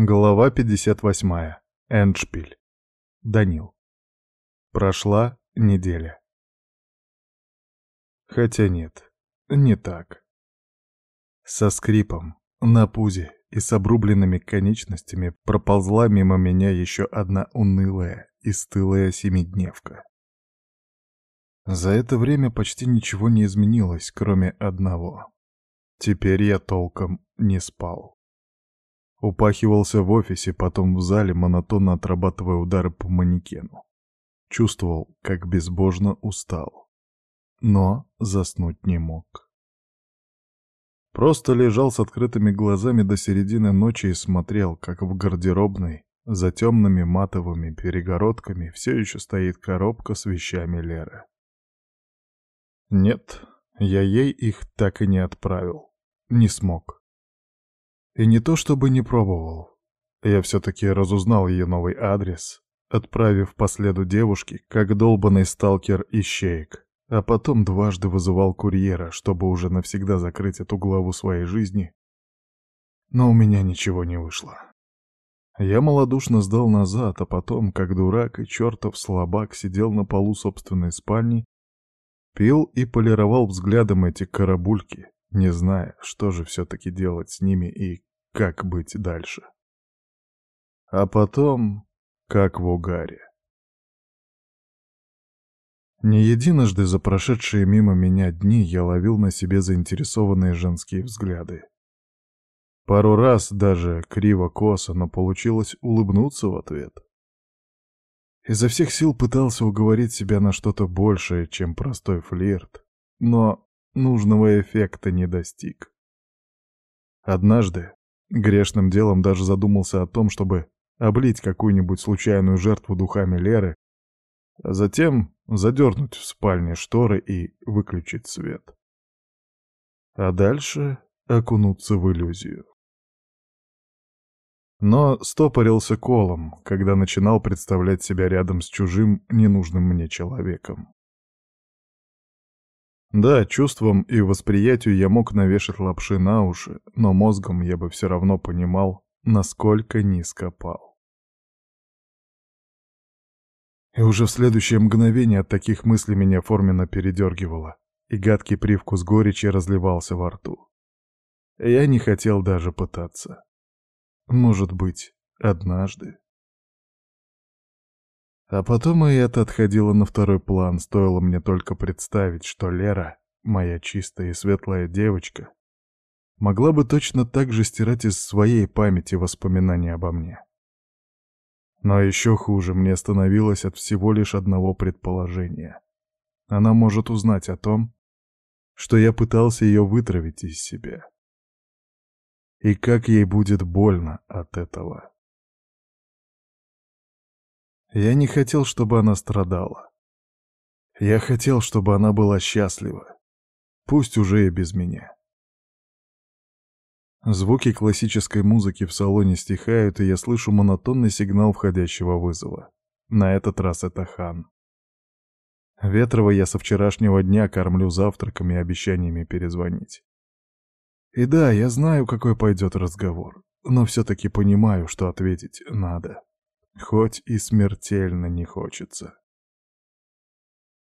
Глава 58. Эндшпиль. Данил. Прошла неделя. Хотя нет, не так. Со скрипом, на пузе и с обрубленными конечностями проползла мимо меня еще одна унылая и стылая семидневка. За это время почти ничего не изменилось, кроме одного. Теперь я толком не спал. Упахивался в офисе, потом в зале, монотонно отрабатывая удары по манекену. Чувствовал, как безбожно устал. Но заснуть не мог. Просто лежал с открытыми глазами до середины ночи и смотрел, как в гардеробной, за темными матовыми перегородками, все еще стоит коробка с вещами Леры. Нет, я ей их так и не отправил. Не смог. И не то чтобы не пробовал. Я все-таки разузнал ее новый адрес, отправив по следу девушки, как долбанный сталкер ищеек, а потом дважды вызывал курьера, чтобы уже навсегда закрыть эту главу своей жизни. Но у меня ничего не вышло. Я малодушно сдал назад, а потом, как дурак и чертов слабак, сидел на полу собственной спальни, пил и полировал взглядом эти карабульки, не зная, что же все-таки делать с ними и как быть дальше. А потом, как в угаре. Не единожды за прошедшие мимо меня дни я ловил на себе заинтересованные женские взгляды. Пару раз даже криво-косо, но получилось улыбнуться в ответ. Изо всех сил пытался уговорить себя на что-то большее, чем простой флирт, но нужного эффекта не достиг. Однажды, Грешным делом даже задумался о том, чтобы облить какую-нибудь случайную жертву духами Леры, а затем задернуть в спальне шторы и выключить свет. А дальше окунуться в иллюзию. Но стопорился колом, когда начинал представлять себя рядом с чужим, ненужным мне человеком. Да, чувством и восприятию я мог навешать лапши на уши, но мозгом я бы все равно понимал, насколько низко пал. И уже в следующее мгновение от таких мыслей меня форменно передергивало, и гадкий привкус горечи разливался во рту. Я не хотел даже пытаться. Может быть, однажды. А потом и это отходило на второй план, стоило мне только представить, что Лера, моя чистая и светлая девочка, могла бы точно так же стирать из своей памяти воспоминания обо мне. Но еще хуже мне становилось от всего лишь одного предположения. Она может узнать о том, что я пытался ее вытравить из себя. И как ей будет больно от этого. Я не хотел, чтобы она страдала. Я хотел, чтобы она была счастлива. Пусть уже и без меня. Звуки классической музыки в салоне стихают, и я слышу монотонный сигнал входящего вызова. На этот раз это Хан. Ветрова я со вчерашнего дня кормлю завтраками и обещаниями перезвонить. И да, я знаю, какой пойдет разговор, но все-таки понимаю, что ответить надо хоть и смертельно не хочется.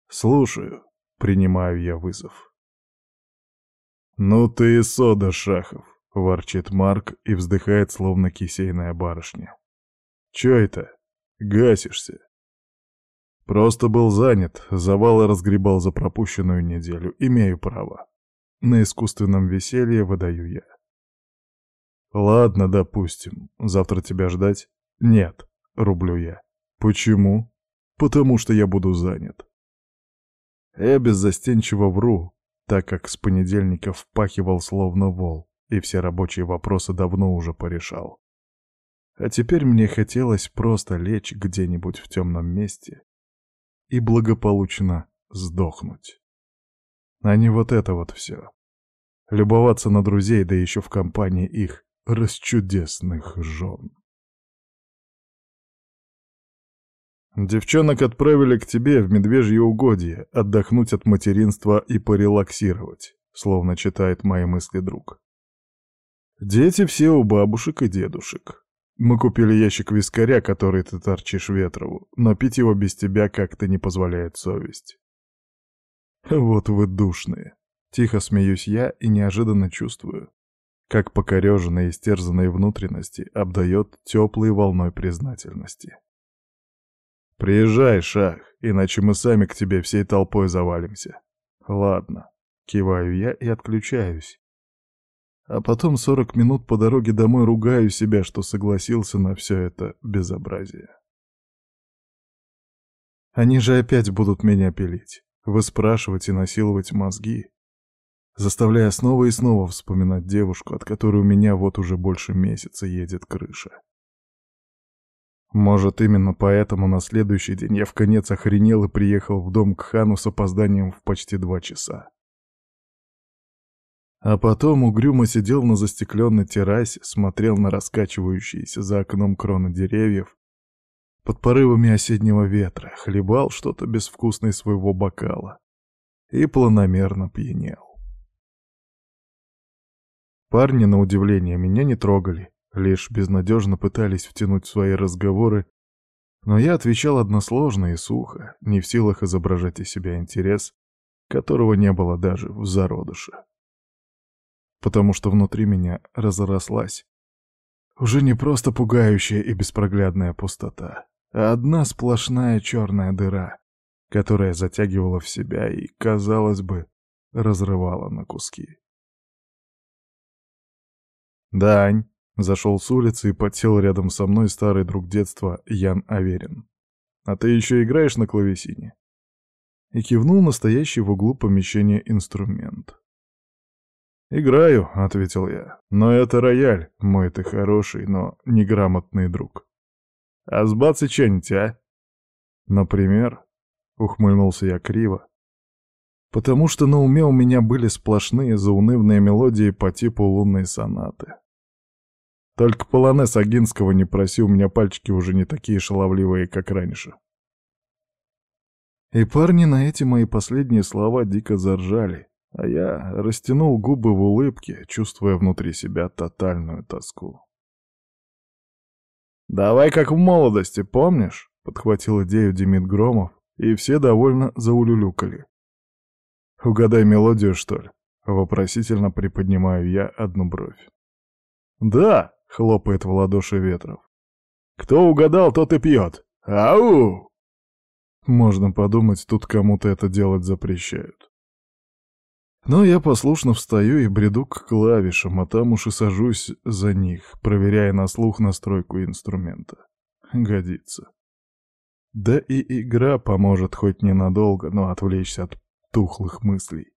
«Слушаю», — принимаю я вызов. «Ну ты и сода, Шахов», — ворчит Марк и вздыхает, словно кисейная барышня. «Чё это? Гасишься?» «Просто был занят, завалы разгребал за пропущенную неделю, имею право. На искусственном веселье выдаю я». «Ладно, допустим. Завтра тебя ждать?» «Нет», — рублю я. «Почему?» «Потому что я буду занят». Я беззастенчиво вру, так как с понедельника впахивал словно вол, и все рабочие вопросы давно уже порешал. А теперь мне хотелось просто лечь где-нибудь в темном месте и благополучно сдохнуть. А не вот это вот все. Любоваться на друзей, да еще в компании их расчудесных жен. Девчонок отправили к тебе в медвежье угодье, отдохнуть от материнства и порелаксировать, словно читает мои мысли друг. Дети все у бабушек и дедушек. Мы купили ящик вискаря, который ты торчишь Ветрову, но пить его без тебя как-то не позволяет совесть. Вот вы душные. Тихо смеюсь я и неожиданно чувствую, как покореженные и стерзанные внутренности обдает теплой волной признательности. «Приезжай, Шах, иначе мы сами к тебе всей толпой завалимся». «Ладно», — киваю я и отключаюсь. А потом сорок минут по дороге домой ругаю себя, что согласился на все это безобразие. Они же опять будут меня пилить, выспрашивать и насиловать мозги, заставляя снова и снова вспоминать девушку, от которой у меня вот уже больше месяца едет крыша. Может, именно поэтому на следующий день я в конец охренел и приехал в дом к хану с опозданием в почти два часа. А потом угрюмо сидел на застекленной террасе, смотрел на раскачивающиеся за окном кроны деревьев, под порывами осеннего ветра, хлебал что-то безвкусное своего бокала и планомерно пьянел. Парни, на удивление, меня не трогали, лишь безнадежно пытались втянуть в свои разговоры, но я отвечал односложно и сухо, не в силах изображать из себя интерес, которого не было даже в зародыше потому что внутри меня разрослась уже не просто пугающая и беспроглядная пустота, а одна сплошная черная дыра, которая затягивала в себя и, казалось бы, разрывала на куски. «Дань!» — зашел с улицы и подсел рядом со мной старый друг детства Ян Аверин. «А ты еще играешь на клавесине?» И кивнул настоящий в углу помещения инструмент. «Играю», — ответил я. «Но это рояль, мой ты хороший, но неграмотный друг». «А с бацы что-нибудь, а?» «Например?» — ухмыльнулся я криво. «Потому что на уме у меня были сплошные заунывные мелодии по типу лунной сонаты. Только полонез Агинского не проси, у меня пальчики уже не такие шаловливые, как раньше». И парни на эти мои последние слова дико заржали, а я растянул губы в улыбке, чувствуя внутри себя тотальную тоску. «Давай как в молодости, помнишь?» — подхватил идею Демид Громов, и все довольно заулюлюкали. «Угадай мелодию, что ли?» — вопросительно приподнимаю я одну бровь. «Да!» — хлопает в ладоши Ветров. «Кто угадал, тот и пьет! Ау!» Можно подумать, тут кому-то это делать запрещают. Но я послушно встаю и бреду к клавишам, а там уж и сажусь за них, проверяя на слух настройку инструмента. Годится. Да и игра поможет хоть ненадолго, но отвлечься от тухлых мыслей.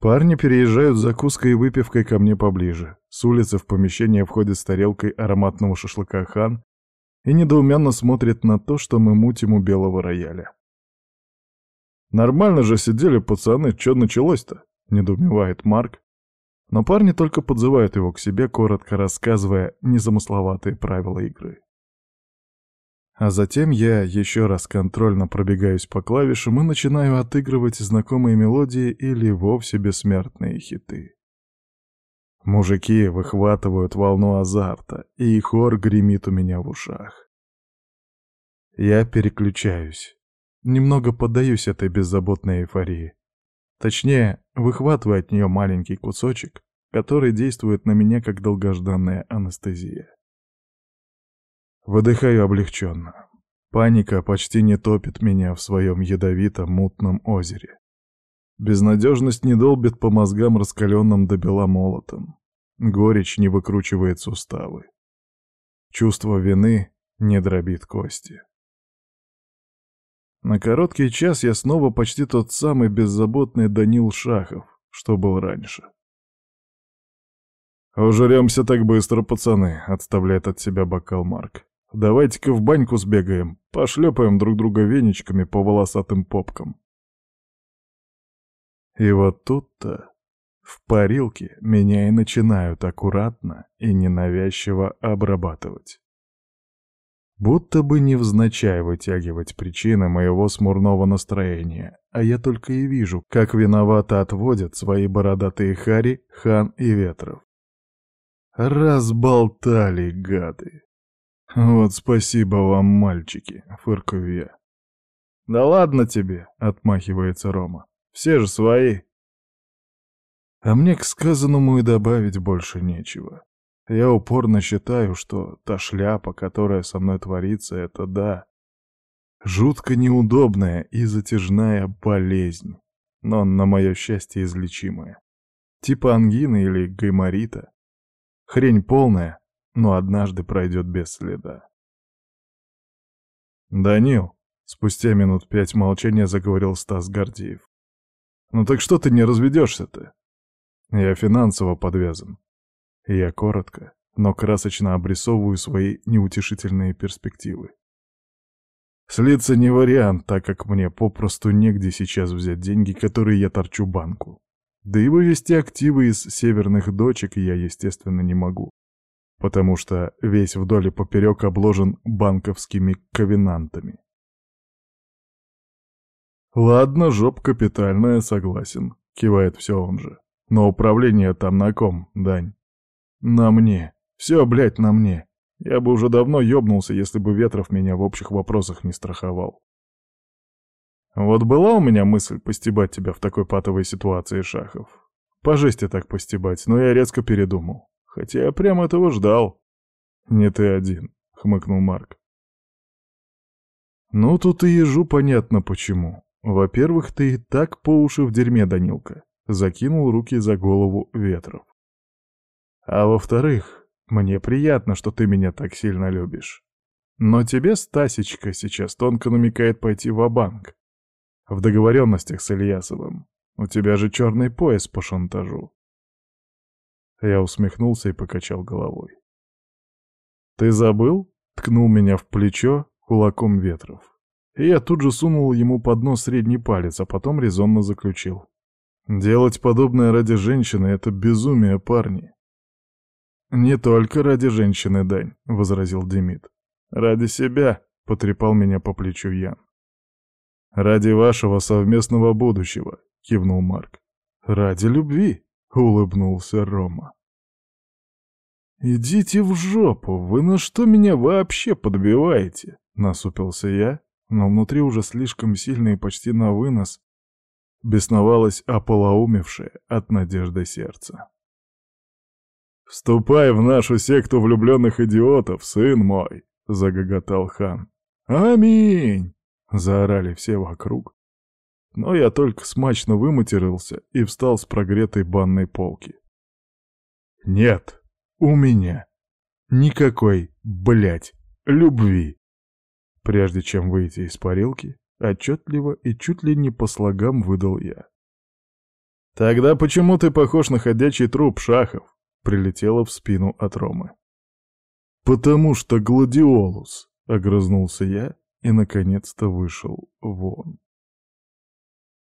Парни переезжают с закуской и выпивкой ко мне поближе. С улицы в помещение входит с тарелкой ароматного шашлыка хан и недоуменно смотрит на то, что мы мутим у белого рояля. Нормально же сидели пацаны, что началось-то? Недоумевает Марк. Но парни только подзывают его к себе, коротко рассказывая незамысловатые правила игры. А затем я еще раз контрольно пробегаюсь по клавишам и начинаю отыгрывать знакомые мелодии или вовсе бессмертные хиты. Мужики выхватывают волну азарта, и хор гремит у меня в ушах. Я переключаюсь. Немного поддаюсь этой беззаботной эйфории. Точнее, выхватываю от нее маленький кусочек, который действует на меня как долгожданная анестезия. Выдыхаю облегченно. Паника почти не топит меня в своем ядовитом мутном озере. Безнадежность не долбит по мозгам раскаленным до бела молотом. Горечь не выкручивает суставы. Чувство вины не дробит кости. На короткий час я снова почти тот самый беззаботный Данил Шахов, что был раньше. «Ужремся так быстро, пацаны», — отставляет от себя бокал Марк. «Давайте-ка в баньку сбегаем, пошлепаем друг друга веничками по волосатым попкам». И вот тут-то, в парилке, меня и начинают аккуратно и ненавязчиво обрабатывать. Будто бы невзначай вытягивать причины моего смурного настроения, а я только и вижу, как виновато отводят свои бородатые хари, хан и ветров. Разболтали, гады. Вот спасибо вам, мальчики, фыркаю я. Да ладно тебе, отмахивается Рома. Все же свои. А мне к сказанному и добавить больше нечего. Я упорно считаю, что та шляпа, которая со мной творится, это да. Жутко неудобная и затяжная болезнь, но на мое счастье излечимая. Типа ангины или гайморита. Хрень полная, но однажды пройдет без следа. «Данил», — спустя минут пять молчания заговорил Стас Гордеев. «Ну так что ты не разведешься-то?» «Я финансово подвязан». Я коротко, но красочно обрисовываю свои неутешительные перспективы. Слиться не вариант, так как мне попросту негде сейчас взять деньги, которые я торчу банку. Да и вывести активы из северных дочек я, естественно, не могу, потому что весь вдоль и поперек обложен банковскими ковенантами. «Ладно, жоп капитальная, согласен», — кивает все он же. «Но управление там на ком, Дань?» «На мне. Все, блядь, на мне. Я бы уже давно ёбнулся, если бы Ветров меня в общих вопросах не страховал. Вот была у меня мысль постебать тебя в такой патовой ситуации, Шахов. По жести так постебать, но я резко передумал. Хотя я прямо этого ждал. Не ты один, хмыкнул Марк. Ну, тут и ежу понятно почему. Во-первых, ты и так по уши в дерьме, Данилка. Закинул руки за голову Ветров. А во-вторых, мне приятно, что ты меня так сильно любишь. Но тебе Стасечка сейчас тонко намекает пойти в банк в договоренностях с Ильясовым. У тебя же черный пояс по шантажу. Я усмехнулся и покачал головой. «Ты забыл?» — ткнул меня в плечо кулаком ветров. И я тут же сунул ему под нос средний палец, а потом резонно заключил. «Делать подобное ради женщины — это безумие, парни». «Не только ради женщины, Дань», — возразил Демид. «Ради себя», — потрепал меня по плечу Ян. «Ради вашего совместного будущего», — кивнул Марк. «Ради любви», — улыбнулся Рома. «Идите в жопу, вы на что меня вообще подбиваете?» — насупился я, но внутри уже слишком сильно и почти на вынос бесновалось ополоумевшее от надежды сердце. «Вступай в нашу секту влюбленных идиотов, сын мой!» — загоготал хан. «Аминь!» — заорали все вокруг. Но я только смачно выматерился и встал с прогретой банной полки. «Нет, у меня никакой, блядь, любви!» Прежде чем выйти из парилки, отчетливо и чуть ли не по слогам выдал я. «Тогда почему ты похож на ходячий труп, Шахов?» — прилетело в спину от Ромы. «Потому что гладиолус!» — огрызнулся я и, наконец-то, вышел вон.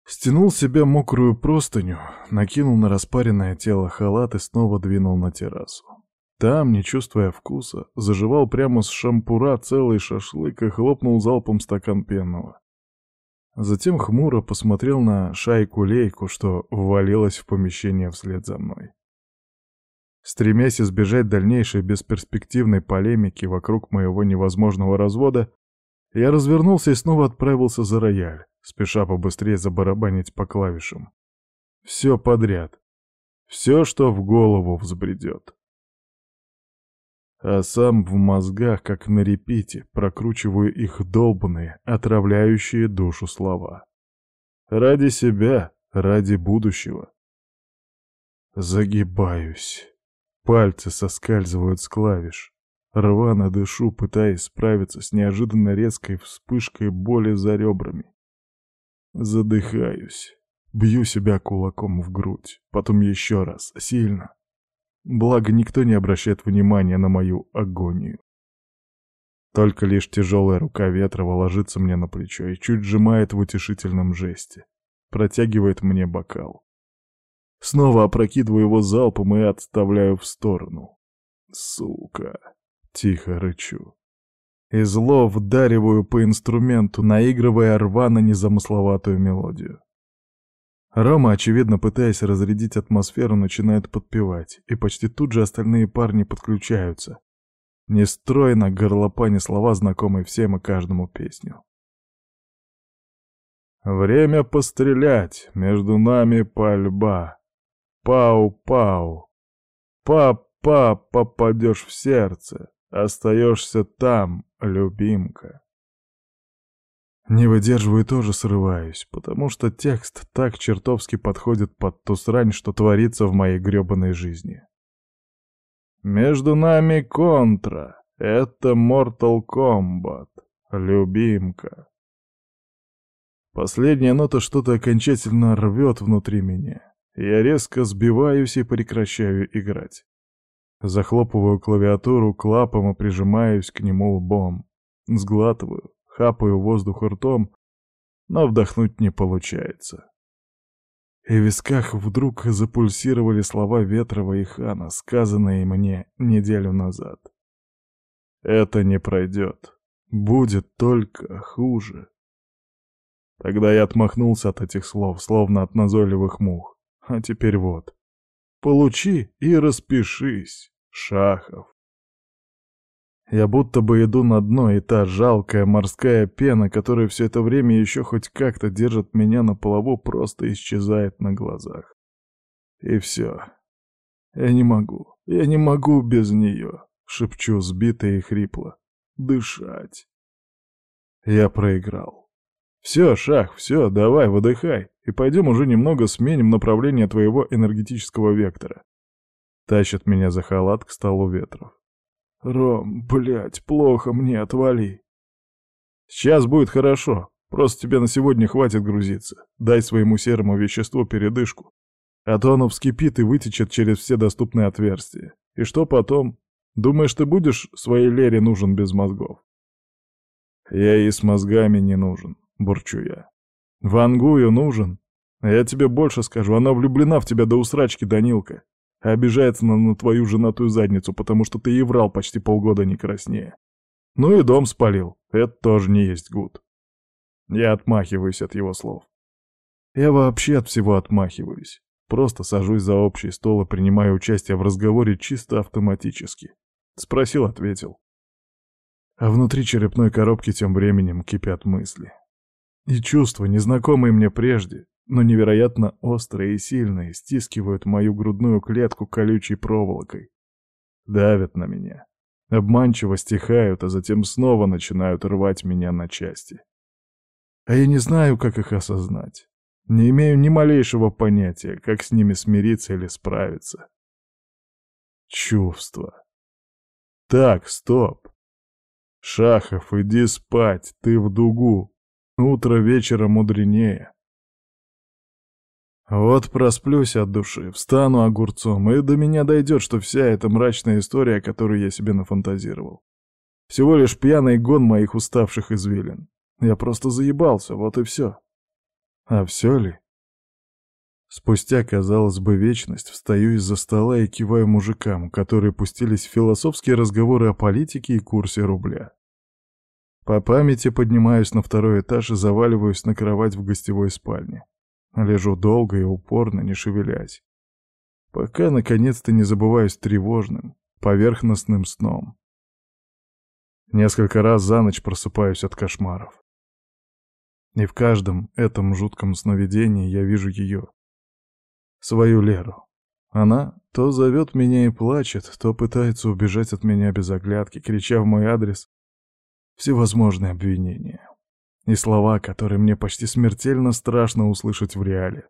Стянул себе мокрую простыню, накинул на распаренное тело халат и снова двинул на террасу. Там, не чувствуя вкуса, заживал прямо с шампура целый шашлык и хлопнул залпом стакан пенного. Затем хмуро посмотрел на шайку-лейку, что ввалилась в помещение вслед за мной. Стремясь избежать дальнейшей бесперспективной полемики вокруг моего невозможного развода, я развернулся и снова отправился за рояль, спеша побыстрее забарабанить по клавишам. Все подряд. Все, что в голову взбредет. А сам в мозгах, как на репите, прокручиваю их долбанные, отравляющие душу слова. Ради себя, ради будущего. Загибаюсь. Пальцы соскальзывают с клавиш. Рвано дышу, пытаясь справиться с неожиданно резкой вспышкой боли за ребрами. Задыхаюсь. Бью себя кулаком в грудь, потом еще раз, сильно. Благо, никто не обращает внимания на мою агонию. Только лишь тяжелая рука Ветрова ложится мне на плечо и чуть сжимает в утешительном жесте. Протягивает мне бокал. Снова опрокидываю его залпом и отставляю в сторону. Сука. Тихо рычу. И зло вдариваю по инструменту, наигрывая рвано незамысловатую мелодию. Рома, очевидно пытаясь разрядить атмосферу, начинает подпевать, и почти тут же остальные парни подключаются. Нестройно горлопани слова, знакомые всем и каждому песню. Время пострелять, между нами пальба. Пау-пау. Па-па, попадешь в сердце, остаешься там, любимка. Не выдерживаю тоже срываюсь, потому что текст так чертовски подходит под ту срань, что творится в моей грёбаной жизни. Между нами контра. Это Mortal Kombat. Любимка. Последняя нота что-то окончательно рвет внутри меня. Я резко сбиваюсь и прекращаю играть. Захлопываю клавиатуру клапом и прижимаюсь к нему лбом. Сглатываю, хапаю воздух ртом, но вдохнуть не получается. И в висках вдруг запульсировали слова Ветрова и Хана, сказанные мне неделю назад. «Это не пройдет. Будет только хуже». Тогда я отмахнулся от этих слов, словно от назойливых мух. А теперь вот. Получи и распишись, Шахов. Я будто бы иду на дно, и та жалкая морская пена, которая все это время еще хоть как-то держит меня на плаву, просто исчезает на глазах. И все. Я не могу, я не могу без нее, шепчу сбито и хрипло. Дышать. Я проиграл. «Все, Шах, все, давай, выдыхай, и пойдем уже немного сменим направление твоего энергетического вектора». Тащит меня за халат к столу ветров. «Ром, блядь, плохо мне, отвали». «Сейчас будет хорошо, просто тебе на сегодня хватит грузиться. Дай своему серому веществу передышку, а то оно вскипит и вытечет через все доступные отверстия. И что потом? Думаешь, ты будешь своей Лере нужен без мозгов?» «Я и с мозгами не нужен. — бурчу я. «Вангую нужен. Я тебе больше скажу, она влюблена в тебя до усрачки, Данилка. Обижается она на твою женатую задницу, потому что ты ей врал почти полгода не краснее. Ну и дом спалил, это тоже не есть гуд». Я отмахиваюсь от его слов. Я вообще от всего отмахиваюсь. Просто сажусь за общий стол и принимаю участие в разговоре чисто автоматически. Спросил, ответил. А внутри черепной коробки тем временем кипят мысли. И чувства, незнакомые мне прежде, но невероятно острые и сильные, стискивают мою грудную клетку колючей проволокой. Давят на меня. Обманчиво стихают, а затем снова начинают рвать меня на части. А я не знаю, как их осознать. Не имею ни малейшего понятия, как с ними смириться или справиться. Чувства. Так, стоп. Шахов, иди спать, ты в дугу. Утро вечера мудренее. Вот просплюсь от души, встану огурцом, и до меня дойдет, что вся эта мрачная история, которую я себе нафантазировал. Всего лишь пьяный гон моих уставших извилин. Я просто заебался, вот и все. А все ли? Спустя, казалось бы, вечность, встаю из-за стола и киваю мужикам, которые пустились в философские разговоры о политике и курсе рубля. По памяти поднимаюсь на второй этаж и заваливаюсь на кровать в гостевой спальне. Лежу долго и упорно, не шевелясь. Пока, наконец-то, не забываюсь тревожным, поверхностным сном. Несколько раз за ночь просыпаюсь от кошмаров. И в каждом этом жутком сновидении я вижу ее. Свою Леру. Она то зовет меня и плачет, то пытается убежать от меня без оглядки, крича в мой адрес всевозможные обвинения. И слова, которые мне почти смертельно страшно услышать в реале.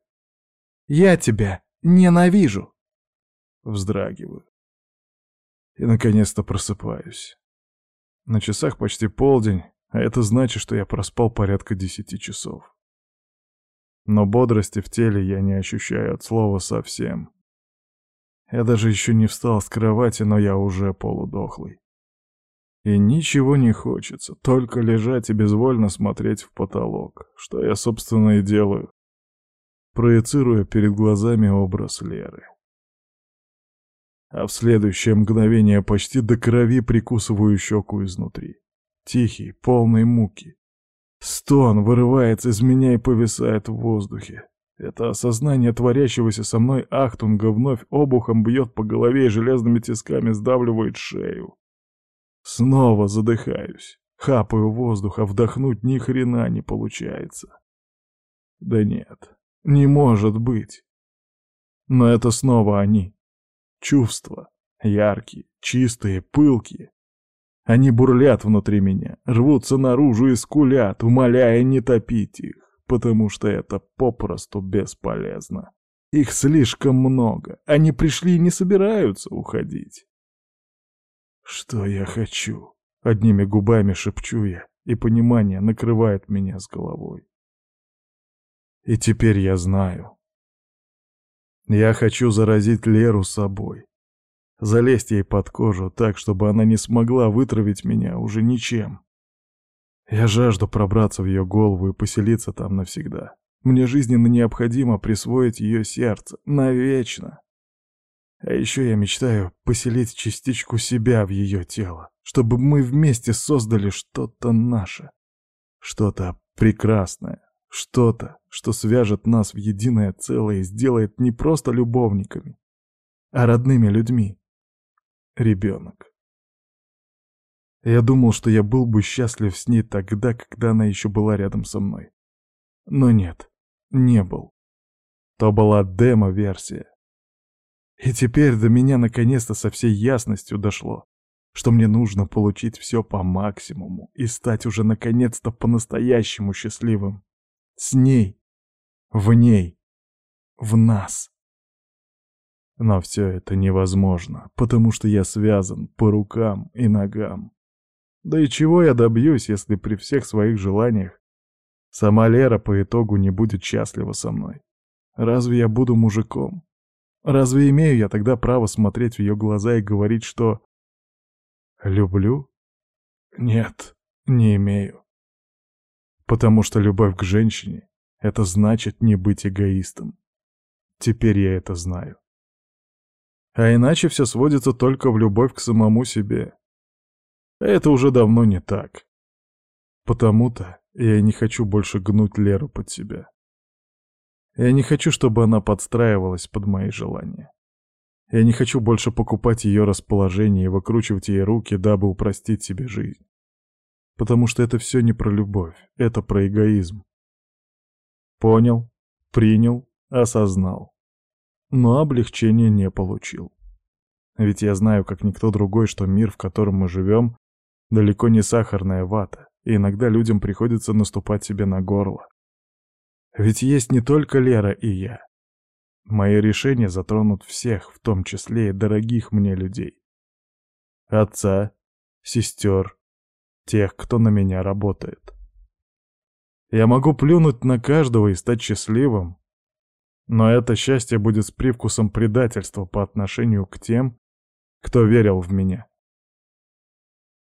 «Я тебя ненавижу!» Вздрагиваю. И наконец-то просыпаюсь. На часах почти полдень, а это значит, что я проспал порядка десяти часов. Но бодрости в теле я не ощущаю от слова совсем. Я даже еще не встал с кровати, но я уже полудохлый. И ничего не хочется, только лежать и безвольно смотреть в потолок, что я, собственно, и делаю, проецируя перед глазами образ Леры. А в следующее мгновение почти до крови прикусываю щеку изнутри. Тихий, полный муки. Стон вырывается из меня и повисает в воздухе. Это осознание творящегося со мной Ахтунга вновь обухом бьет по голове и железными тисками сдавливает шею. Снова задыхаюсь, хапаю воздух, а вдохнуть ни хрена не получается. Да нет, не может быть. Но это снова они. Чувства. Яркие, чистые, пылкие. Они бурлят внутри меня, рвутся наружу и скулят, умоляя не топить их, потому что это попросту бесполезно. Их слишком много, они пришли и не собираются уходить. Что я хочу? Одними губами шепчу я, и понимание накрывает меня с головой. И теперь я знаю. Я хочу заразить Леру собой, залезть ей под кожу так, чтобы она не смогла вытравить меня уже ничем. Я жажду пробраться в ее голову и поселиться там навсегда. Мне жизненно необходимо присвоить ее сердце навечно. А еще я мечтаю поселить частичку себя в ее тело, чтобы мы вместе создали что-то наше, что-то прекрасное, что-то, что свяжет нас в единое целое и сделает не просто любовниками, а родными людьми ребенок. Я думал, что я был бы счастлив с ней тогда, когда она еще была рядом со мной. Но нет, не был. То была демо-версия. И теперь до меня наконец-то со всей ясностью дошло, что мне нужно получить все по максимуму и стать уже наконец-то по-настоящему счастливым. С ней, в ней, в нас. Но все это невозможно, потому что я связан по рукам и ногам. Да и чего я добьюсь, если при всех своих желаниях сама Лера по итогу не будет счастлива со мной? Разве я буду мужиком? Разве имею я тогда право смотреть в ее глаза и говорить, что люблю? Нет, не имею. Потому что любовь к женщине — это значит не быть эгоистом. Теперь я это знаю. А иначе все сводится только в любовь к самому себе. Это уже давно не так. Потому-то я не хочу больше гнуть Леру под себя. Я не хочу, чтобы она подстраивалась под мои желания. Я не хочу больше покупать ее расположение и выкручивать ей руки, дабы упростить себе жизнь. Потому что это все не про любовь, это про эгоизм. Понял, принял, осознал но облегчения не получил. Ведь я знаю, как никто другой, что мир, в котором мы живем, далеко не сахарная вата, и иногда людям приходится наступать себе на горло. Ведь есть не только Лера и я. Мои решения затронут всех, в том числе и дорогих мне людей. Отца, сестер, тех, кто на меня работает. Я могу плюнуть на каждого и стать счастливым, но это счастье будет с привкусом предательства по отношению к тем, кто верил в меня.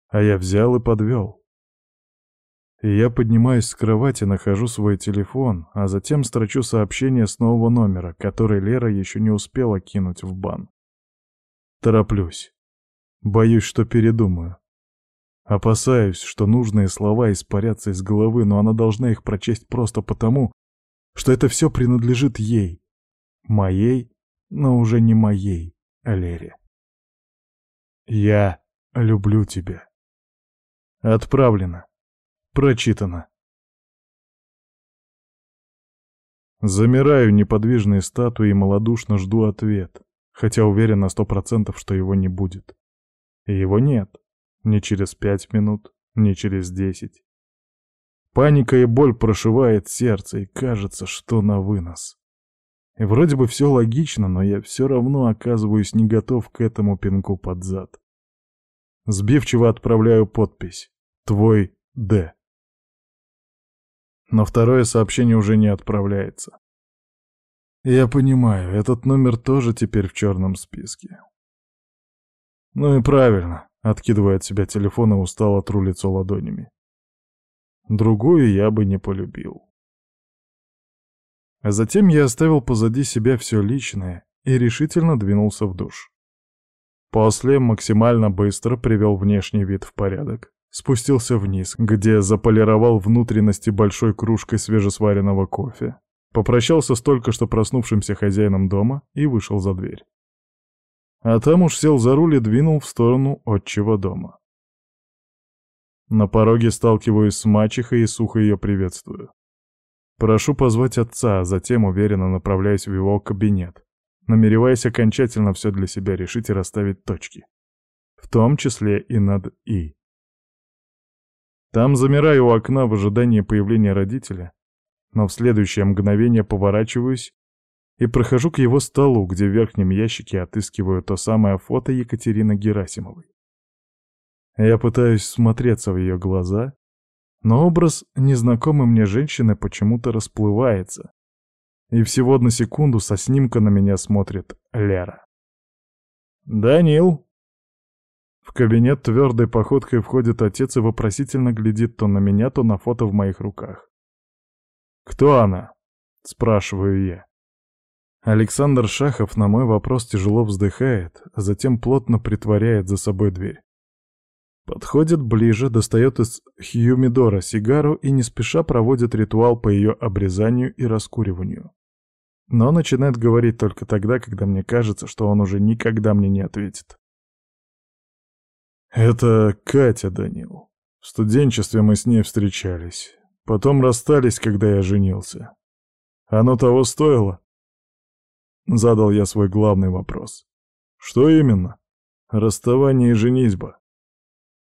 А я взял и подвел. Я поднимаюсь с кровати, нахожу свой телефон, а затем строчу сообщение с нового номера, который Лера еще не успела кинуть в бан. Тороплюсь. Боюсь, что передумаю. Опасаюсь, что нужные слова испарятся из головы, но она должна их прочесть просто потому, что это все принадлежит ей. Моей, но уже не моей, Лере. Я люблю тебя. Отправлено. Прочитано. Замираю неподвижной статуей и малодушно жду ответ, хотя уверен на сто процентов, что его не будет. И его нет. Ни через пять минут, ни через десять. Паника и боль прошивает сердце, и кажется, что на вынос. И вроде бы все логично, но я все равно оказываюсь не готов к этому пинку под зад. Сбивчиво отправляю подпись «Твой Д». Но второе сообщение уже не отправляется. Я понимаю, этот номер тоже теперь в черном списке. Ну и правильно, откидывая от себя телефон и устало тру лицо ладонями. Другую я бы не полюбил. А затем я оставил позади себя все личное и решительно двинулся в душ. После максимально быстро привел внешний вид в порядок, спустился вниз, где заполировал внутренности большой кружкой свежесваренного кофе, Попрощался с только что проснувшимся хозяином дома и вышел за дверь. А там уж сел за руль и двинул в сторону отчего дома. На пороге сталкиваюсь с мачехой и сухо ее приветствую. Прошу позвать отца, а затем уверенно направляюсь в его кабинет, намереваясь окончательно все для себя решить и расставить точки. В том числе и над «и». Там замираю у окна в ожидании появления родителя, но в следующее мгновение поворачиваюсь и прохожу к его столу, где в верхнем ящике отыскиваю то самое фото Екатерины Герасимовой. Я пытаюсь смотреться в ее глаза, но образ незнакомой мне женщины почему-то расплывается. И всего на секунду со снимка на меня смотрит Лера. «Данил!» В кабинет твердой походкой входит отец и вопросительно глядит то на меня, то на фото в моих руках. «Кто она?» — спрашиваю я. Александр Шахов на мой вопрос тяжело вздыхает, а затем плотно притворяет за собой дверь. Подходит ближе, достает из хьюмидора сигару и не спеша проводит ритуал по ее обрезанию и раскуриванию. Но начинает говорить только тогда, когда мне кажется, что он уже никогда мне не ответит. «Это Катя, Данил. В студенчестве мы с ней встречались. Потом расстались, когда я женился. Оно того стоило?» Задал я свой главный вопрос. «Что именно? Расставание и женитьба?»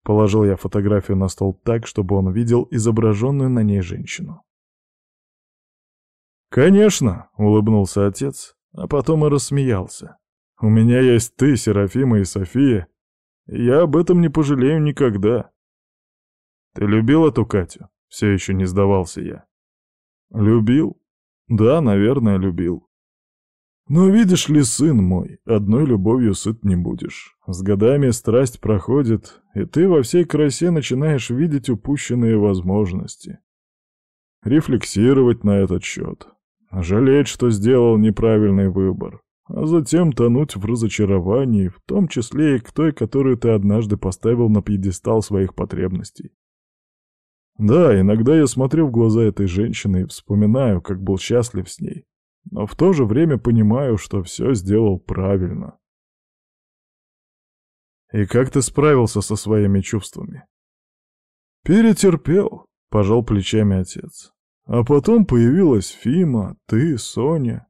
Положил я фотографию на стол так, чтобы он видел изображенную на ней женщину. «Конечно!» — улыбнулся отец, а потом и рассмеялся. «У меня есть ты, Серафима и София. Я об этом не пожалею никогда». «Ты любил эту Катю?» — все еще не сдавался я. «Любил? Да, наверное, любил. Но видишь ли, сын мой, одной любовью сыт не будешь. С годами страсть проходит, и ты во всей красе начинаешь видеть упущенные возможности. Рефлексировать на этот счет. Жалеть, что сделал неправильный выбор. А затем тонуть в разочаровании, в том числе и к той, которую ты однажды поставил на пьедестал своих потребностей. Да, иногда я смотрю в глаза этой женщины и вспоминаю, как был счастлив с ней, но в то же время понимаю, что все сделал правильно. И как ты справился со своими чувствами? Перетерпел, пожал плечами отец. А потом появилась Фима, ты, Соня.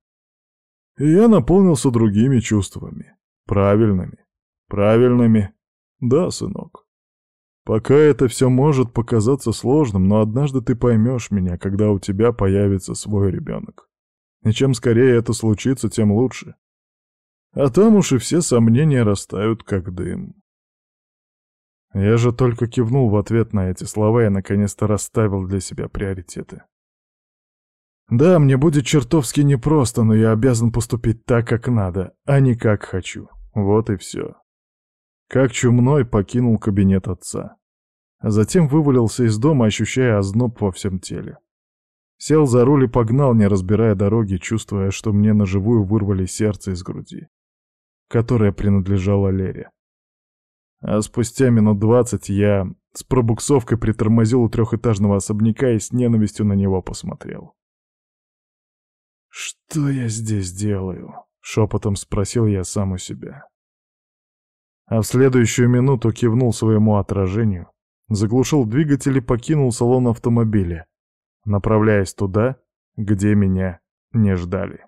И я наполнился другими чувствами. Правильными. Правильными. Да, сынок. Пока это все может показаться сложным, но однажды ты поймешь меня, когда у тебя появится свой ребенок. И чем скорее это случится, тем лучше. А там уж и все сомнения растают, как дым. Я же только кивнул в ответ на эти слова и наконец-то расставил для себя приоритеты. Да, мне будет чертовски непросто, но я обязан поступить так, как надо, а не как хочу. Вот и все. Как чумной покинул кабинет отца. А затем вывалился из дома, ощущая озноб во всем теле. Сел за руль и погнал, не разбирая дороги, чувствуя, что мне на живую вырвали сердце из груди, которое принадлежало Лере. А спустя минут двадцать я с пробуксовкой притормозил у трехэтажного особняка и с ненавистью на него посмотрел. «Что я здесь делаю?» — шепотом спросил я сам у себя. А в следующую минуту кивнул своему отражению, заглушил двигатель и покинул салон автомобиля, направляясь туда, где меня не ждали.